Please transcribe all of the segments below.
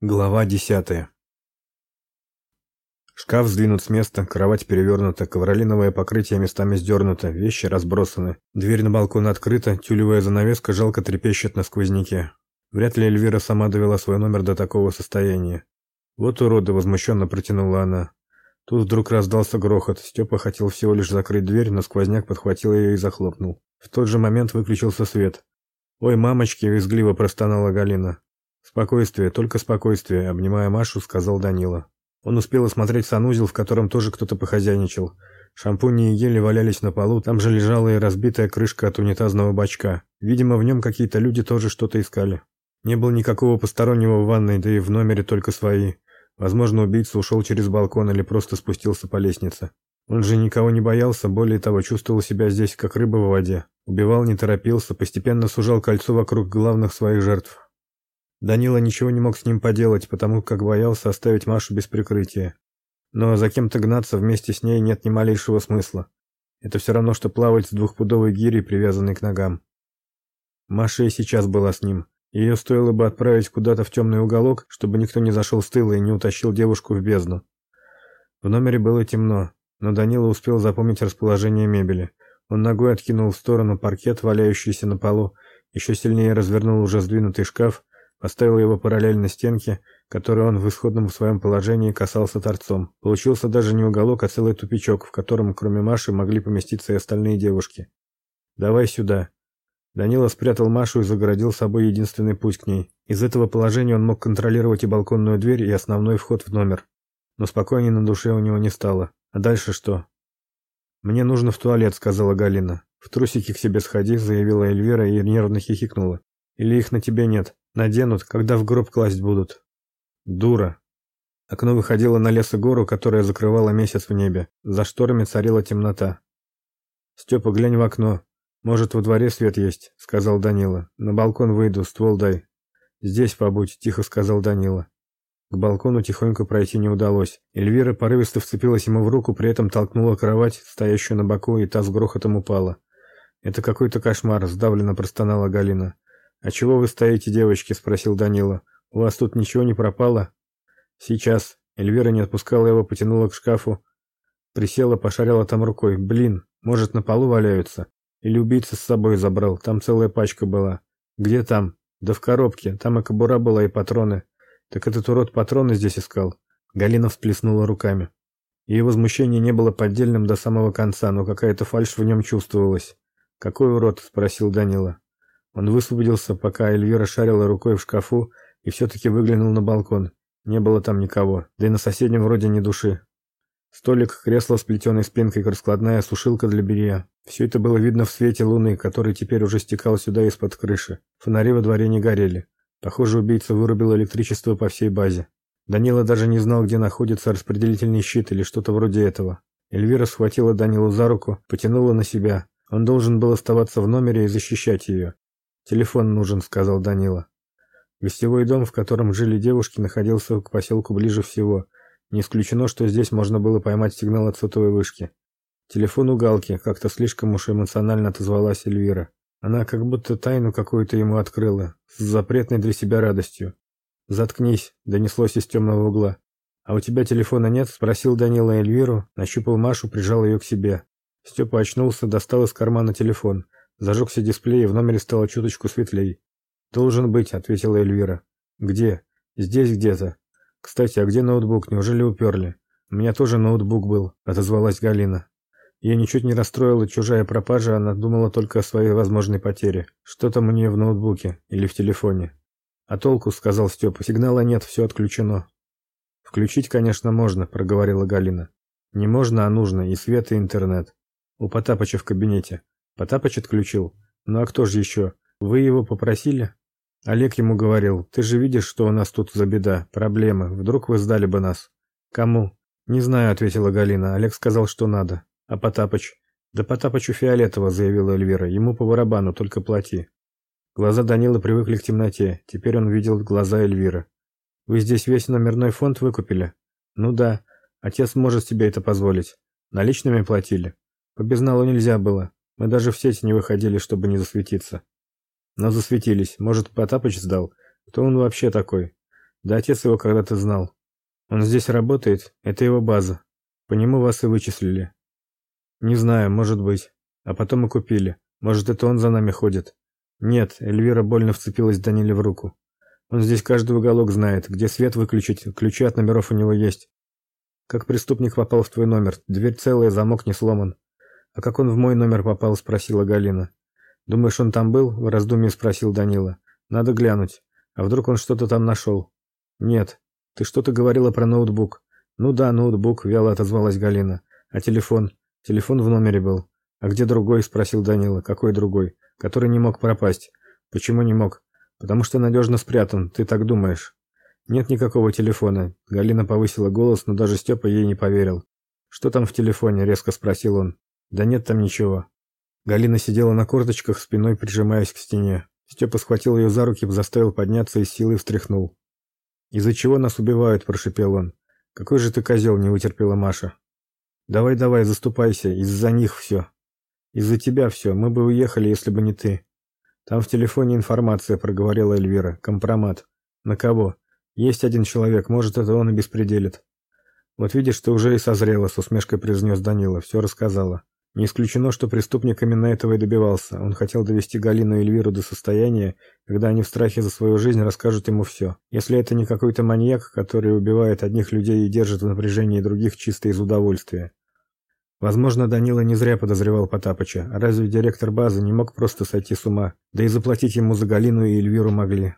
Глава десятая. Шкаф сдвинут с места, кровать перевернута, ковролиновое покрытие местами сдернуто, вещи разбросаны. Дверь на балкон открыта, тюлевая занавеска жалко трепещет на сквозняке. Вряд ли Эльвира сама довела свой номер до такого состояния. Вот уроды, возмущенно протянула она. Тут вдруг раздался грохот. Степа хотел всего лишь закрыть дверь, но сквозняк подхватил ее и захлопнул. В тот же момент выключился свет. «Ой, мамочки!» – визгливо простонала Галина. «Спокойствие, только спокойствие», — обнимая Машу, сказал Данила. Он успел осмотреть санузел, в котором тоже кто-то похозяйничал. Шампуни и гели валялись на полу, там же лежала и разбитая крышка от унитазного бачка. Видимо, в нем какие-то люди тоже что-то искали. Не было никакого постороннего в ванной, да и в номере только свои. Возможно, убийца ушел через балкон или просто спустился по лестнице. Он же никого не боялся, более того, чувствовал себя здесь как рыба в воде. Убивал, не торопился, постепенно сужал кольцо вокруг главных своих жертв. Данила ничего не мог с ним поделать, потому как боялся оставить Машу без прикрытия. Но за кем-то гнаться вместе с ней нет ни малейшего смысла. Это все равно, что плавать с двухпудовой гирей, привязанной к ногам. Маша и сейчас была с ним. Ее стоило бы отправить куда-то в темный уголок, чтобы никто не зашел с тыла и не утащил девушку в бездну. В номере было темно, но Данила успел запомнить расположение мебели. Он ногой откинул в сторону паркет, валяющийся на полу, еще сильнее развернул уже сдвинутый шкаф Поставил его параллельно стенке, которой он в исходном своем положении касался торцом. Получился даже не уголок, а целый тупичок, в котором кроме Маши могли поместиться и остальные девушки. «Давай сюда». Данила спрятал Машу и загородил собой единственный путь к ней. Из этого положения он мог контролировать и балконную дверь, и основной вход в номер. Но спокойнее на душе у него не стало. А дальше что? «Мне нужно в туалет», — сказала Галина. «В трусики к себе сходи», — заявила Эльвира и нервно хихикнула. «Или их на тебе нет?» Наденут, когда в гроб класть будут. Дура. Окно выходило на лес и гору, которая закрывала месяц в небе. За шторами царила темнота. Степа, глянь в окно. Может, во дворе свет есть, сказал Данила. На балкон выйду, ствол дай. Здесь побудь, тихо сказал Данила. К балкону тихонько пройти не удалось. Эльвира порывисто вцепилась ему в руку, при этом толкнула кровать, стоящую на боку, и та с грохотом упала. Это какой-то кошмар, сдавленно простонала Галина. «А чего вы стоите, девочки?» – спросил Данила. «У вас тут ничего не пропало?» «Сейчас». Эльвира не отпускала его, потянула к шкафу. Присела, пошарила там рукой. «Блин, может, на полу валяются?» Или убийца с собой забрал, там целая пачка была. «Где там?» «Да в коробке, там и кобура была, и патроны». «Так этот урод патроны здесь искал?» Галина всплеснула руками. Ее возмущение не было поддельным до самого конца, но какая-то фальшь в нем чувствовалась. «Какой урод?» – спросил Данила. Он высвободился, пока Эльвира шарила рукой в шкафу и все-таки выглянул на балкон. Не было там никого, да и на соседнем вроде ни души. Столик, кресло с плетеной спинкой, раскладная сушилка для белья. Все это было видно в свете луны, который теперь уже стекал сюда из-под крыши. Фонари во дворе не горели. Похоже, убийца вырубил электричество по всей базе. Данила даже не знал, где находится распределительный щит или что-то вроде этого. Эльвира схватила Данилу за руку, потянула на себя. Он должен был оставаться в номере и защищать ее. «Телефон нужен», — сказал Данила. Гостевой дом, в котором жили девушки, находился к поселку ближе всего. Не исключено, что здесь можно было поймать сигнал от сотовой вышки. Телефон у Галки, как-то слишком уж эмоционально отозвалась Эльвира. Она как будто тайну какую-то ему открыла, с запретной для себя радостью. «Заткнись», — донеслось из темного угла. «А у тебя телефона нет?» — спросил Данила Эльвиру, нащупал Машу, прижал ее к себе. Степа очнулся, достал из кармана телефон — Зажегся дисплей, в номере стало чуточку светлей. «Должен быть», — ответила Эльвира. «Где?» «Здесь где-то». «Кстати, а где ноутбук? Неужели уперли?» «У меня тоже ноутбук был», — отозвалась Галина. Ее ничуть не расстроила чужая пропажа, она думала только о своей возможной потере. Что там у нее в ноутбуке или в телефоне? «А толку?» — сказал Степа. «Сигнала нет, все отключено». «Включить, конечно, можно», — проговорила Галина. «Не можно, а нужно, и свет, и интернет. У Потапыча в кабинете. Потапыч отключил. Ну а кто же еще? Вы его попросили? Олег ему говорил: "Ты же видишь, что у нас тут за беда, проблемы. Вдруг вы сдали бы нас?" Кому? Не знаю, ответила Галина. Олег сказал, что надо. А Потапыч? Да Потапычу фиолетово, заявила Эльвира. Ему по барабану, только плати. Глаза Данила привыкли к темноте. Теперь он видел глаза Эльвиры. Вы здесь весь номерной фонд выкупили? Ну да. Отец может себе это позволить. Наличными платили. По безналу нельзя было. Мы даже в сеть не выходили, чтобы не засветиться. Но засветились. Может, Потапыч сдал? Кто он вообще такой? Да отец его когда-то знал. Он здесь работает, это его база. По нему вас и вычислили. Не знаю, может быть. А потом и купили. Может, это он за нами ходит. Нет, Эльвира больно вцепилась Даниле в руку. Он здесь каждый уголок знает, где свет выключить, ключи от номеров у него есть. Как преступник попал в твой номер? Дверь целая, замок не сломан. А как он в мой номер попал, спросила Галина. Думаешь, он там был? в раздумье спросил Данила. Надо глянуть. А вдруг он что-то там нашел?» Нет. Ты что-то говорила про ноутбук. Ну да, ноутбук, вяло отозвалась Галина. А телефон? Телефон в номере был. А где другой? спросил Данила. Какой другой? Который не мог пропасть. Почему не мог? Потому что надежно спрятан, ты так думаешь. Нет никакого телефона. Галина повысила голос, но даже Степа ей не поверил. Что там в телефоне? резко спросил он. Да нет там ничего. Галина сидела на корточках, спиной прижимаясь к стене. Степа схватил ее за руки, заставил подняться и силой встряхнул. «Из-за чего нас убивают?» – прошипел он. «Какой же ты козел!» – не вытерпела Маша. «Давай, давай, заступайся, из-за них все. Из-за тебя все, мы бы уехали, если бы не ты». «Там в телефоне информация», – проговорила Эльвира. «Компромат». «На кого?» «Есть один человек, может, это он и беспределит». «Вот видишь, ты уже и созрела», – с усмешкой произнес Данила. «Все рассказала». Не исключено, что преступник именно этого и добивался. Он хотел довести Галину и Эльвиру до состояния, когда они в страхе за свою жизнь расскажут ему все. Если это не какой-то маньяк, который убивает одних людей и держит в напряжении других чисто из удовольствия. Возможно, Данила не зря подозревал Потапыча. Разве директор базы не мог просто сойти с ума? Да и заплатить ему за Галину и Эльвиру могли.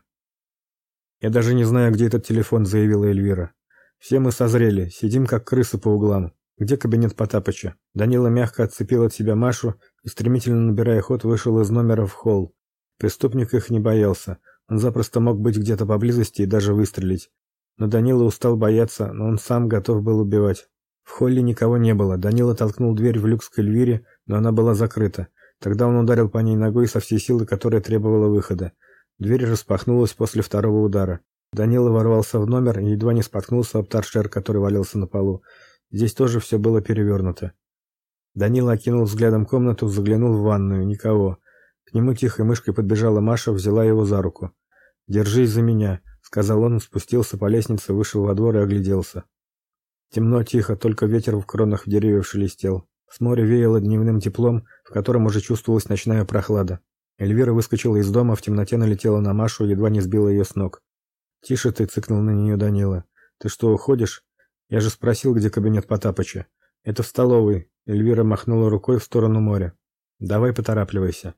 «Я даже не знаю, где этот телефон», — заявила Эльвира. «Все мы созрели, сидим как крысы по углам. Где кабинет Потапыча? Данила мягко отцепил от себя Машу и стремительно набирая ход вышел из номера в холл. Преступник их не боялся. Он запросто мог быть где-то поблизости и даже выстрелить. Но Данила устал бояться, но он сам готов был убивать. В холле никого не было. Данила толкнул дверь в люкс к Эльвире, но она была закрыта. Тогда он ударил по ней ногой со всей силы, которая требовала выхода. Дверь распахнулась после второго удара. Данила ворвался в номер и едва не споткнулся об торшер, который валялся на полу. Здесь тоже все было перевернуто. Данила окинул взглядом комнату, заглянул в ванную. Никого. К нему тихой мышкой подбежала Маша, взяла его за руку. «Держись за меня», — сказал он, спустился по лестнице, вышел во двор и огляделся. Темно, тихо, только ветер в кронах деревьев шелестел. С моря веяло дневным теплом, в котором уже чувствовалась ночная прохлада. Эльвира выскочила из дома, в темноте налетела на Машу, едва не сбила ее с ног. «Тише ты!» — цыкнул на нее Данила. «Ты что, уходишь? Я же спросил, где кабинет Потапыча. Это в столовой. Эльвира махнула рукой в сторону моря. Давай поторапливайся.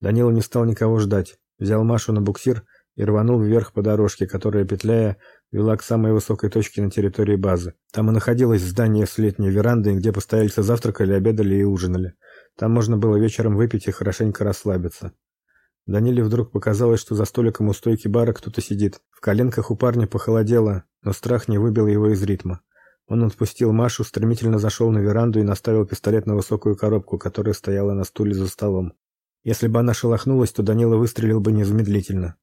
Данила не стал никого ждать. Взял Машу на буксир и рванул вверх по дорожке, которая, петляя, вела к самой высокой точке на территории базы. Там и находилось здание с летней верандой, где постояльцы завтракали, обедали и ужинали. Там можно было вечером выпить и хорошенько расслабиться. Даниле вдруг показалось, что за столиком у стойки бара кто-то сидит. В коленках у парня похолодело, но страх не выбил его из ритма. Он отпустил Машу, стремительно зашел на веранду и наставил пистолет на высокую коробку, которая стояла на стуле за столом. Если бы она шелохнулась, то Данила выстрелил бы незамедлительно.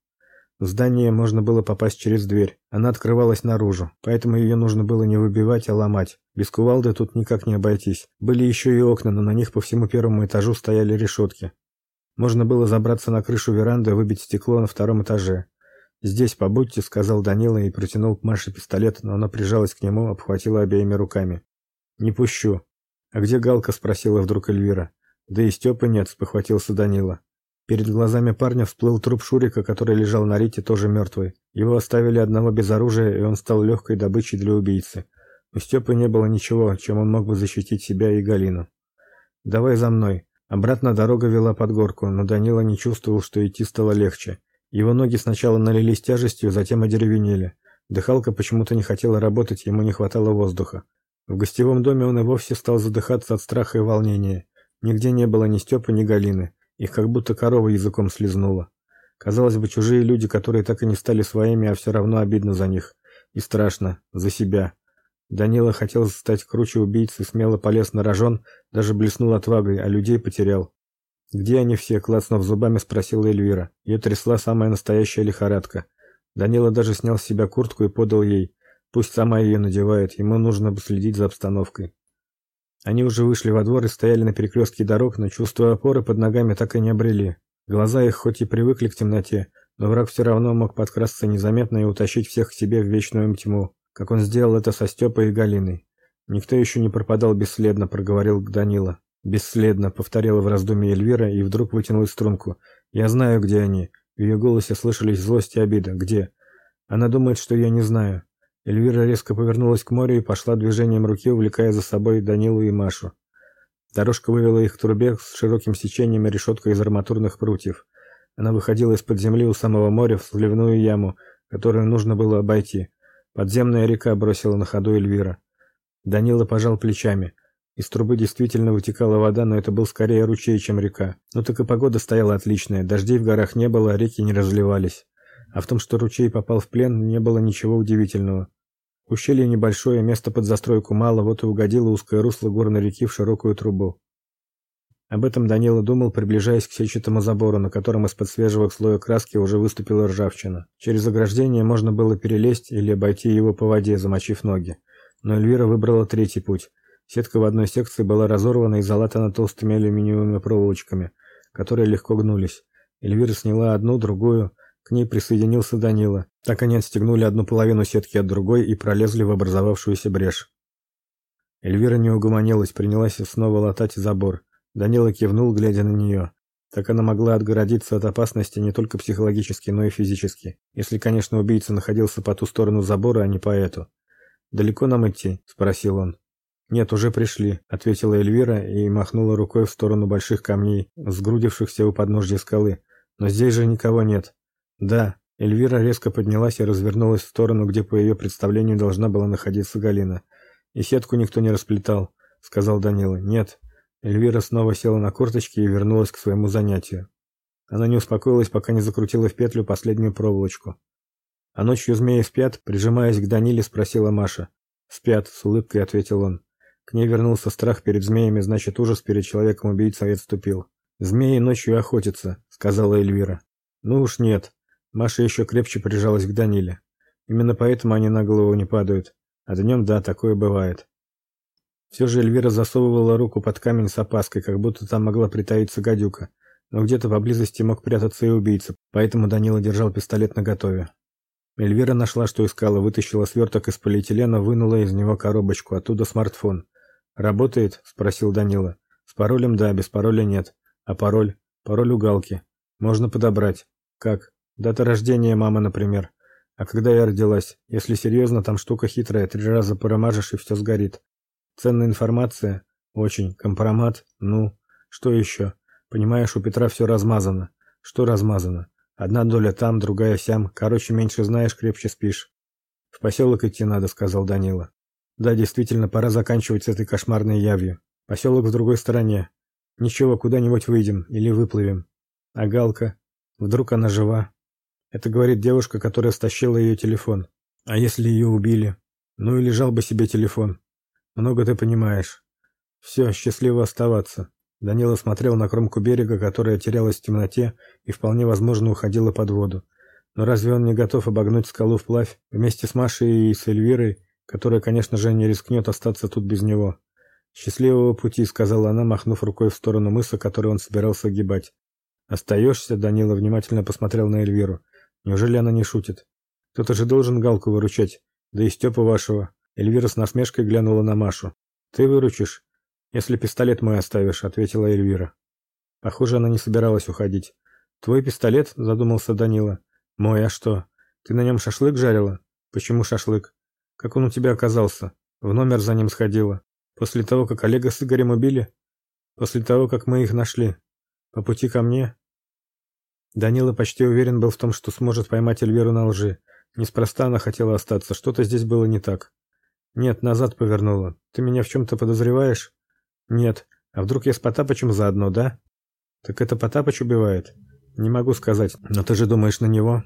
В здание можно было попасть через дверь. Она открывалась наружу, поэтому ее нужно было не выбивать, а ломать. Без кувалды тут никак не обойтись. Были еще и окна, но на них по всему первому этажу стояли решетки. Можно было забраться на крышу веранды и выбить стекло на втором этаже. «Здесь побудьте», — сказал Данила и протянул к Маше пистолет, но она прижалась к нему, обхватила обеими руками. «Не пущу». «А где Галка?» — спросила вдруг Эльвира. «Да и Степы нет», — спохватился Данила. Перед глазами парня всплыл труп Шурика, который лежал на рите, тоже мертвый. Его оставили одного без оружия, и он стал легкой добычей для убийцы. У Степы не было ничего, чем он мог бы защитить себя и Галину. «Давай за мной». Обратно дорога вела под горку, но Данила не чувствовал, что идти стало легче. Его ноги сначала налились тяжестью, затем одеревенели. Дыхалка почему-то не хотела работать, ему не хватало воздуха. В гостевом доме он и вовсе стал задыхаться от страха и волнения. Нигде не было ни Степы, ни Галины. Их как будто корова языком слезнула. Казалось бы, чужие люди, которые так и не стали своими, а все равно обидно за них. И страшно. За себя. Данила хотел стать круче убийцы, смело полез на рожон, даже блеснул отвагой, а людей потерял. «Где они все?» – клацнув зубами, спросила Эльвира. Ее трясла самая настоящая лихорадка. Данила даже снял с себя куртку и подал ей. Пусть сама ее надевает, ему нужно следить за обстановкой. Они уже вышли во двор и стояли на перекрестке дорог, но чувство опоры под ногами так и не обрели. Глаза их хоть и привыкли к темноте, но враг все равно мог подкрасться незаметно и утащить всех к себе в вечную тьму, как он сделал это со Степой и Галиной. Никто еще не пропадал бесследно, проговорил Данила. Бесследно, повторила в раздумье Эльвира и вдруг вытянула струнку. Я знаю, где они. В ее голосе слышались злость и обида. Где? Она думает, что я не знаю. Эльвира резко повернулась к морю и пошла движением руки, увлекая за собой Данилу и Машу. Дорожка вывела их к трубе с широким сечением и решеткой из арматурных прутьев. Она выходила из-под земли у самого моря в сливную яму, которую нужно было обойти. Подземная река бросила на ходу Эльвира. Данила пожал плечами. Из трубы действительно вытекала вода, но это был скорее ручей, чем река. Ну так и погода стояла отличная. Дождей в горах не было, реки не разливались. А в том, что ручей попал в плен, не было ничего удивительного. Ущелье небольшое, места под застройку мало, вот и угодило узкое русло горной реки в широкую трубу. Об этом Данила думал, приближаясь к сетчатому забору, на котором из-под свежего слоя краски уже выступила ржавчина. Через ограждение можно было перелезть или обойти его по воде, замочив ноги. Но Эльвира выбрала третий путь. Сетка в одной секции была разорвана и залатана толстыми алюминиевыми проволочками, которые легко гнулись. Эльвира сняла одну, другую, к ней присоединился Данила. Так они отстегнули одну половину сетки от другой и пролезли в образовавшуюся брешь. Эльвира не угомонилась, принялась снова латать забор. Данила кивнул, глядя на нее. Так она могла отгородиться от опасности не только психологически, но и физически. Если, конечно, убийца находился по ту сторону забора, а не по эту. «Далеко нам идти?» – спросил он. «Нет, уже пришли», – ответила Эльвира и махнула рукой в сторону больших камней, сгрудившихся у подножья скалы. «Но здесь же никого нет». Да, Эльвира резко поднялась и развернулась в сторону, где по ее представлению должна была находиться Галина. И сетку никто не расплетал, сказал Данила. Нет. Эльвира снова села на корточки и вернулась к своему занятию. Она не успокоилась, пока не закрутила в петлю последнюю проволочку. А ночью змеи спят, прижимаясь к Даниле, спросила Маша. Спят, с улыбкой ответил он. К ней вернулся страх перед змеями, значит, ужас перед человеком-убийцей отступил. Змеи ночью охотятся, сказала Эльвира. Ну уж нет, Маша еще крепче прижалась к Даниле. Именно поэтому они на голову не падают. А днем, да, такое бывает. Все же Эльвира засовывала руку под камень с опаской, как будто там могла притаиться гадюка. Но где-то поблизости мог прятаться и убийца, поэтому Данила держал пистолет наготове. Эльвира нашла, что искала, вытащила сверток из полиэтилена, вынула из него коробочку, оттуда смартфон. «Работает?» – спросил Данила. «С паролем да, без пароля нет. А пароль? Пароль у Галки. Можно подобрать. Как? Дата рождения мамы, например. А когда я родилась? Если серьезно, там штука хитрая, три раза промажешь и все сгорит. Ценная информация? Очень. Компромат? Ну. Что еще? Понимаешь, у Петра все размазано. Что размазано? Одна доля там, другая сям. Короче, меньше знаешь, крепче спишь. В поселок идти надо, сказал Данила. Да, действительно, пора заканчивать с этой кошмарной явью. Поселок в другой стороне. Ничего, куда-нибудь выйдем или выплывем. А Галка? Вдруг она жива? Это говорит девушка, которая стащила ее телефон. А если ее убили? Ну и лежал бы себе телефон. Много ты понимаешь. Все, счастливо оставаться. Данила смотрел на кромку берега, которая терялась в темноте и вполне возможно уходила под воду. Но разве он не готов обогнуть скалу вплавь вместе с Машей и с Эльвирой, которая, конечно же, не рискнет остаться тут без него? Счастливого пути, сказала она, махнув рукой в сторону мыса, который он собирался огибать. Остаешься?» — Данила внимательно посмотрел на Эльвиру. Неужели она не шутит? Кто-то же должен Галку выручать. Да и Степа вашего. Эльвира с насмешкой глянула на Машу. Ты выручишь, если пистолет мой оставишь, ответила Эльвира. Похоже, она не собиралась уходить. Твой пистолет, задумался Данила. Мой, а что? Ты на нем шашлык жарила? Почему шашлык? Как он у тебя оказался? В номер за ним сходила. После того, как Олега с Игорем убили? После того, как мы их нашли. По пути ко мне? Данила почти уверен был в том, что сможет поймать Эльвиру на лжи. Неспроста она хотела остаться, что-то здесь было не так. Нет, назад повернула. Ты меня в чем то подозреваешь? Нет. А вдруг я с Потапычем заодно, да? Так это Потапыч убивает? Не могу сказать. Но ты же думаешь на него?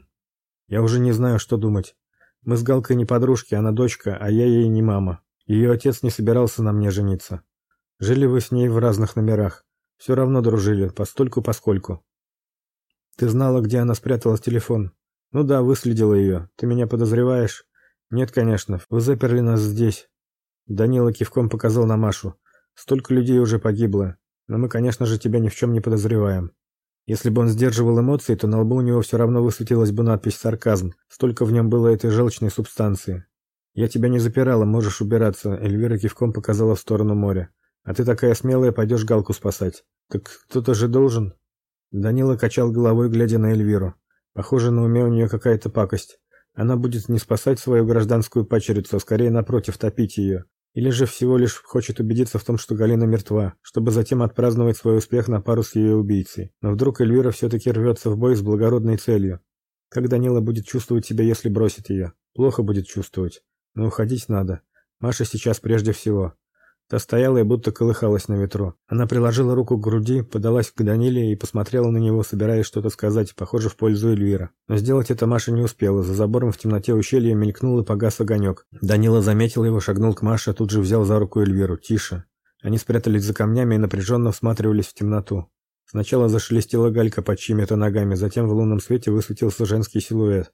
Я уже не знаю, что думать. Мы с Галкой не подружки, она дочка, а я ей не мама. Ее отец не собирался на мне жениться. Жили вы с ней в разных номерах. Все равно дружили, постольку поскольку. Ты знала, где она спрятала телефон? Ну да, выследила ее. Ты меня подозреваешь? Нет, конечно. Вы заперли нас здесь. Данила кивком показал на Машу. Столько людей уже погибло. Но мы, конечно же, тебя ни в чем не подозреваем. Если бы он сдерживал эмоции, то на лбу у него все равно высветилась бы надпись «Сарказм». Столько в нем было этой желчной субстанции. «Я тебя не запирала, можешь убираться», — Эльвира кивком показала в сторону моря. «А ты такая смелая, пойдешь Галку спасать». «Так кто-то же должен?» Данила качал головой, глядя на Эльвиру. Похоже, на уме у нее какая-то пакость. Она будет не спасать свою гражданскую пачерицу, а скорее напротив топить ее. Или же всего лишь хочет убедиться в том, что Галина мертва, чтобы затем отпраздновать свой успех на пару с ее убийцей. Но вдруг Эльвира все-таки рвется в бой с благородной целью. Как Данила будет чувствовать себя, если бросит ее? Плохо будет чувствовать. Но уходить надо. Маша сейчас прежде всего. Та стояла и будто колыхалась на ветру. Она приложила руку к груди, подалась к Даниле и посмотрела на него, собираясь что-то сказать, похоже, в пользу Эльвира. Но сделать это Маша не успела. За забором в темноте ущелья мелькнул и погас огонек. Данила заметил его, шагнул к Маше, тут же взял за руку Эльвиру. «Тише». Они спрятались за камнями и напряженно всматривались в темноту. Сначала зашелестела галька под чьими-то ногами, затем в лунном свете высветился женский силуэт.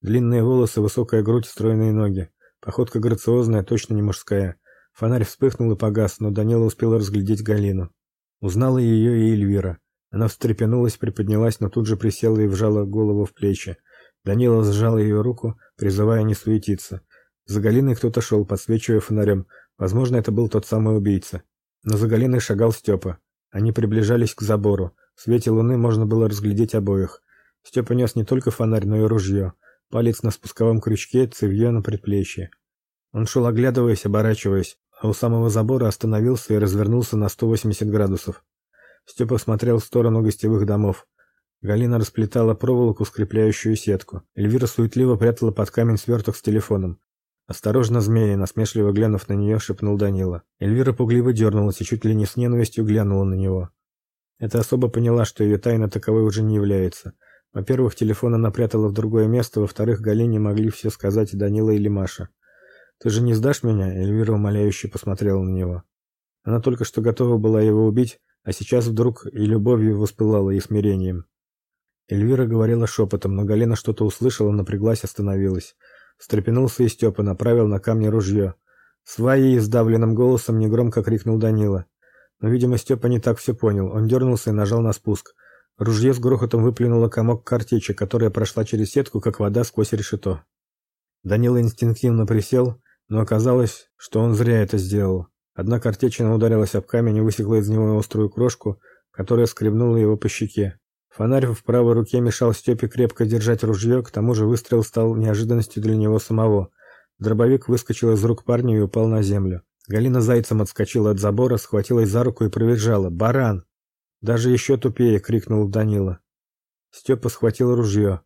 Длинные волосы, высокая грудь, стройные ноги. Походка грациозная, точно не мужская. Фонарь вспыхнул и погас, но Данила успел разглядеть Галину. Узнала ее и Эльвира. Она встрепенулась, приподнялась, но тут же присела и вжала голову в плечи. Данила сжал ее руку, призывая не суетиться. За Галиной кто-то шел, подсвечивая фонарем. Возможно, это был тот самый убийца. Но за Галиной шагал Степа. Они приближались к забору. В свете луны можно было разглядеть обоих. Степа нес не только фонарь, но и ружье. Палец на спусковом крючке, цевье на предплечье. Он шел, оглядываясь, оборачиваясь а у самого забора остановился и развернулся на 180 градусов. Степа смотрел в сторону гостевых домов. Галина расплетала проволоку, скрепляющую сетку. Эльвира суетливо прятала под камень сверток с телефоном. «Осторожно, змея!» – насмешливо глянув на нее, шепнул Данила. Эльвира пугливо дернулась и чуть ли не с ненавистью глянула на него. Эта особа поняла, что ее тайна таковой уже не является. Во-первых, телефон она прятала в другое место, во-вторых, Галине могли все сказать Данила или Маша. Ты же не сдашь меня? Эльвира умоляюще посмотрела на него. Она только что готова была его убить, а сейчас вдруг и любовью воспылала, и смирением. Эльвира говорила шепотом, но Галина что-то услышала, напряглась, остановилась. Встрепенулся и Степа, направил на камни ружье. Своей сдавленным голосом негромко крикнул Данила. Но, видимо, Степа не так все понял. Он дернулся и нажал на спуск. Ружье с грохотом выплюнуло комок картечи, которая прошла через сетку, как вода сквозь решето. Данила инстинктивно присел, но оказалось, что он зря это сделал. Одна картечина ударилась об камень и высекла из него острую крошку, которая скребнула его по щеке. Фонарь в правой руке мешал Степе крепко держать ружье, к тому же выстрел стал неожиданностью для него самого. Дробовик выскочил из рук парня и упал на землю. Галина зайцем отскочила от забора, схватилась за руку и провизжала: "Баран!" Даже еще тупее крикнул Данила. Степа схватил ружье.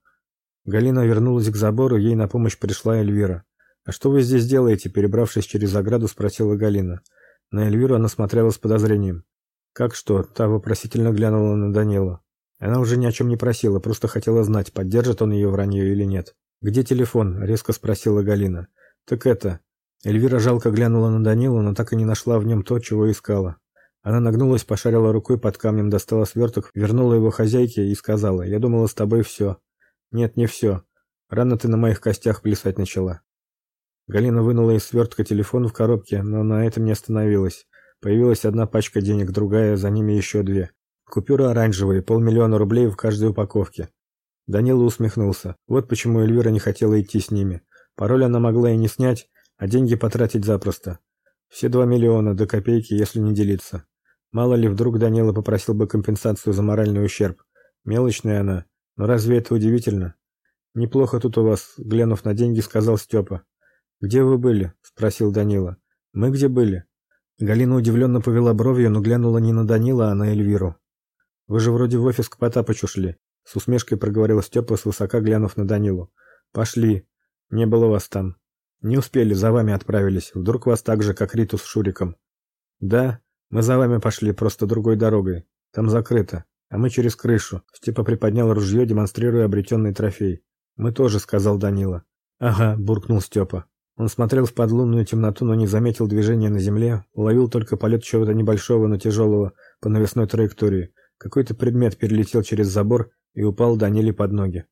Галина вернулась к забору, ей на помощь пришла Эльвира. «А что вы здесь делаете?» Перебравшись через ограду, спросила Галина. На Эльвиру она смотрела с подозрением. «Как что?» Та вопросительно глянула на Данилу. Она уже ни о чем не просила, просто хотела знать, поддержит он ее вранье или нет. «Где телефон?» – резко спросила Галина. «Так это...» Эльвира жалко глянула на Данилу, но так и не нашла в нем то, чего искала. Она нагнулась, пошарила рукой под камнем, достала сверток, вернула его хозяйке и сказала, «Я думала, с тобой все». «Нет, не все. Рано ты на моих костях плясать начала». Галина вынула из свертка телефон в коробке, но на этом не остановилась. Появилась одна пачка денег, другая, за ними еще две. Купюры оранжевые, полмиллиона рублей в каждой упаковке. Данила усмехнулся. Вот почему Эльвира не хотела идти с ними. Пароль она могла и не снять, а деньги потратить запросто. Все два миллиона до копейки, если не делиться. Мало ли, вдруг Данила попросил бы компенсацию за моральный ущерб. Мелочная она, но разве это удивительно? Неплохо тут у вас, глянув на деньги, сказал Степа. Где вы были? спросил Данила. Мы где были? Галина удивленно повела бровью, но глянула не на Данила, а на Эльвиру. Вы же вроде в офис к Потапычу шли, с усмешкой проговорил Степа, свысока глянув на Данилу. Пошли. Не было вас там. Не успели, за вами отправились. Вдруг вас так же, как Риту с Шуриком. Да, мы за вами пошли, просто другой дорогой. Там закрыто, а мы через крышу. Степа приподнял ружье, демонстрируя обретенный трофей. Мы тоже, сказал Данила. Ага, буркнул Степа. Он смотрел в подлунную темноту, но не заметил движения на земле, уловил только полет чего-то небольшого, но тяжелого по навесной траектории. Какой-то предмет перелетел через забор и упал Даниле под ноги.